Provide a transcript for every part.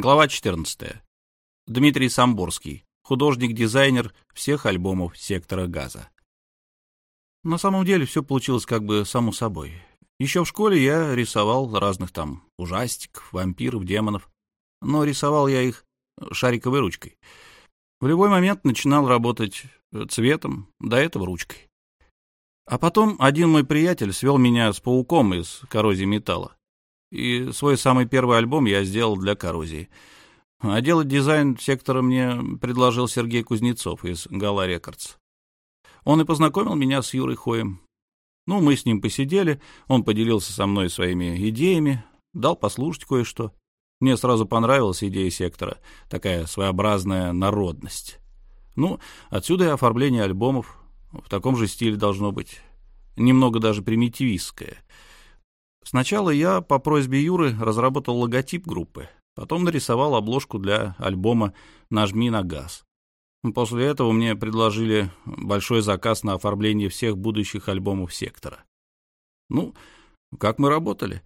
Глава 14. Дмитрий Самборский, художник-дизайнер всех альбомов «Сектора газа». На самом деле все получилось как бы само собой. Еще в школе я рисовал разных там ужастиков, вампиров, демонов. Но рисовал я их шариковой ручкой. В любой момент начинал работать цветом, до этого ручкой. А потом один мой приятель свел меня с пауком из коррозии металла. И свой самый первый альбом я сделал для коррозии. А делать дизайн сектора мне предложил Сергей Кузнецов из Гала Рекордс. Он и познакомил меня с Юрой Хоем. Ну, мы с ним посидели, он поделился со мной своими идеями, дал послушать кое-что. Мне сразу понравилась идея сектора, такая своеобразная народность. Ну, отсюда и оформление альбомов, в таком же стиле должно быть, немного даже примитивистское — Сначала я по просьбе Юры разработал логотип группы, потом нарисовал обложку для альбома «Нажми на газ». После этого мне предложили большой заказ на оформление всех будущих альбомов сектора. Ну, как мы работали?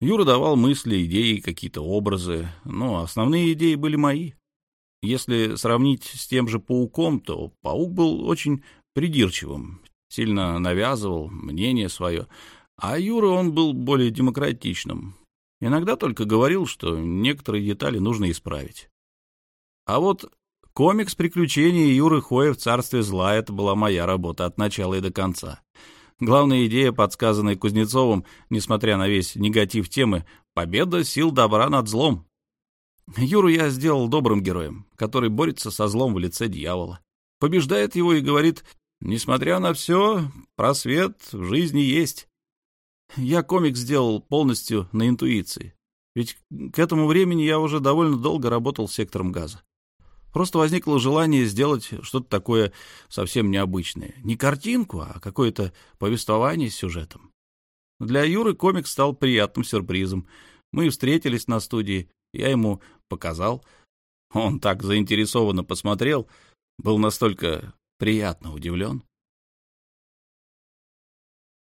Юра давал мысли, идеи, какие-то образы, но основные идеи были мои. Если сравнить с тем же пауком, то паук был очень придирчивым, сильно навязывал мнение свое, а Юра он был более демократичным. Иногда только говорил, что некоторые детали нужно исправить. А вот комикс приключений Юры Хоя в «Царстве зла» — это была моя работа от начала и до конца. Главная идея, подсказанная Кузнецовым, несмотря на весь негатив темы, — победа сил добра над злом. Юру я сделал добрым героем, который борется со злом в лице дьявола. Побеждает его и говорит, несмотря на все, просвет в жизни есть. Я комик сделал полностью на интуиции. Ведь к этому времени я уже довольно долго работал сектором газа. Просто возникло желание сделать что-то такое совсем необычное. Не картинку, а какое-то повествование с сюжетом. Для Юры комик стал приятным сюрпризом. Мы встретились на студии, я ему показал. Он так заинтересованно посмотрел, был настолько приятно удивлен.